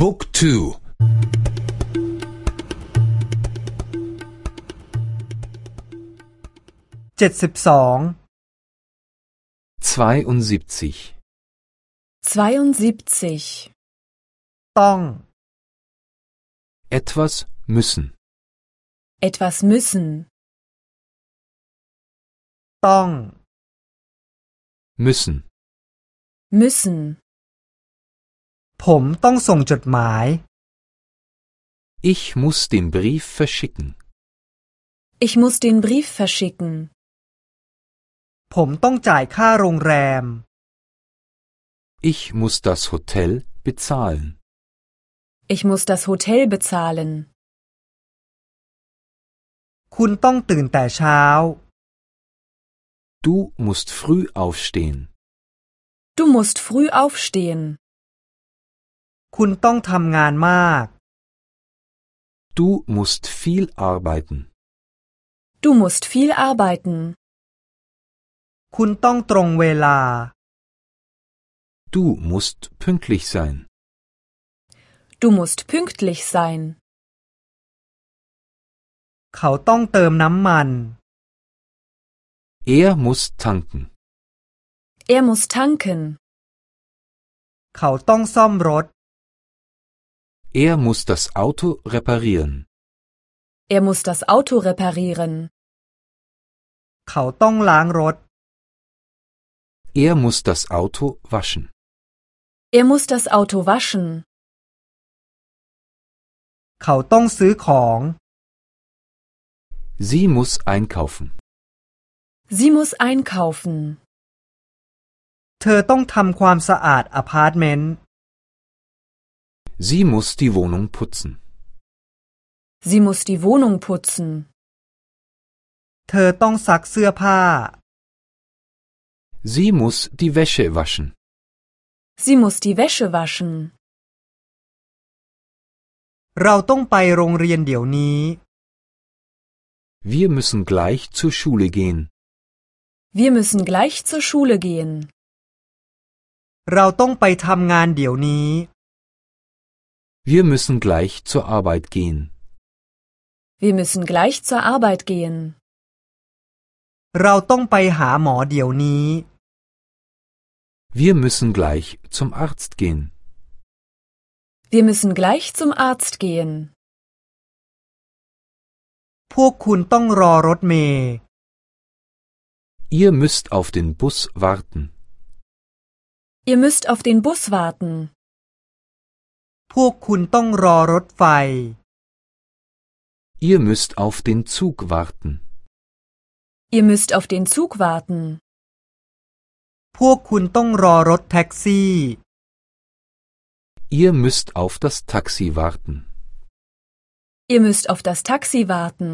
บุ๊กทู เจ็ดสิบสอง 72 72. ต้อง etwas müssen Etwas müssen. ต้อง müssen Müssen. ผมต้องส่งจดหมาย Ich muss den Brief verschicken Ich muss den Brief verschicken. ผมต้องจ่ายค่าโรงแรม Ich muss das Hotel bezahlen Ich muss das Hotel bezahlen. คุณต้องตื่นแต่เช้า Du musst früh aufstehen Du musst früh aufstehen. คุณต้องทำงานมาก Du musst viel arbeiten Du musst viel arbeiten. คุณต้องตรงเวลา Du musst pünktlich sein Du musst pünktlich sein. เขาต้องเติมน้ำมัน Er muss tanken Er muss tanken. เขาต้องซ่อมรถ Er muss das Auto reparieren Er muss das Auto reparieren. เขาต้องล้างรถ Er muss das Auto waschen Er muss das Auto waschen. เขาต้องซื้อของ Sie muss einkaufen Sie muss einkaufen. เธอต้องทำความสะอาดอพาร์ตเมนต์ Sie muss die Wohnung putzen Sie muss die Wohnung putzen. เธอต้องซักเสื้อผ้า Sie muss die Wäsche waschen Sie muss die Wäsche waschen. เราต้องไปโรงเรียนเดี๋ยวนี้ Wir müssen gleich zur Schule gehen Wir müssen gleich zur Schule gehen. เราต้องไปทำงานเดี๋ยวนี้ Wir müssen gleich zur Arbeit gehen Wir müssen gleich zur Arbeit gehen. เราต้องไปหาหมอเดี๋ยวนี้ Wir müssen gleich zum Arzt gehen Wir müssen gleich zum Arzt gehen. พวกคุณต้องรอรถเมล์ Ihr müsst auf den Bus warten Ihr müsst auf den Bus warten. พวกคุณต้องรอรถไฟ Ihr müsst auf den Zug warten Ihr müsst auf den Zug warten. พวกคุณต้องรอรถแท็กซี่ Ihr müsst auf das Taxi warten Ihr müsst auf das Taxi warten.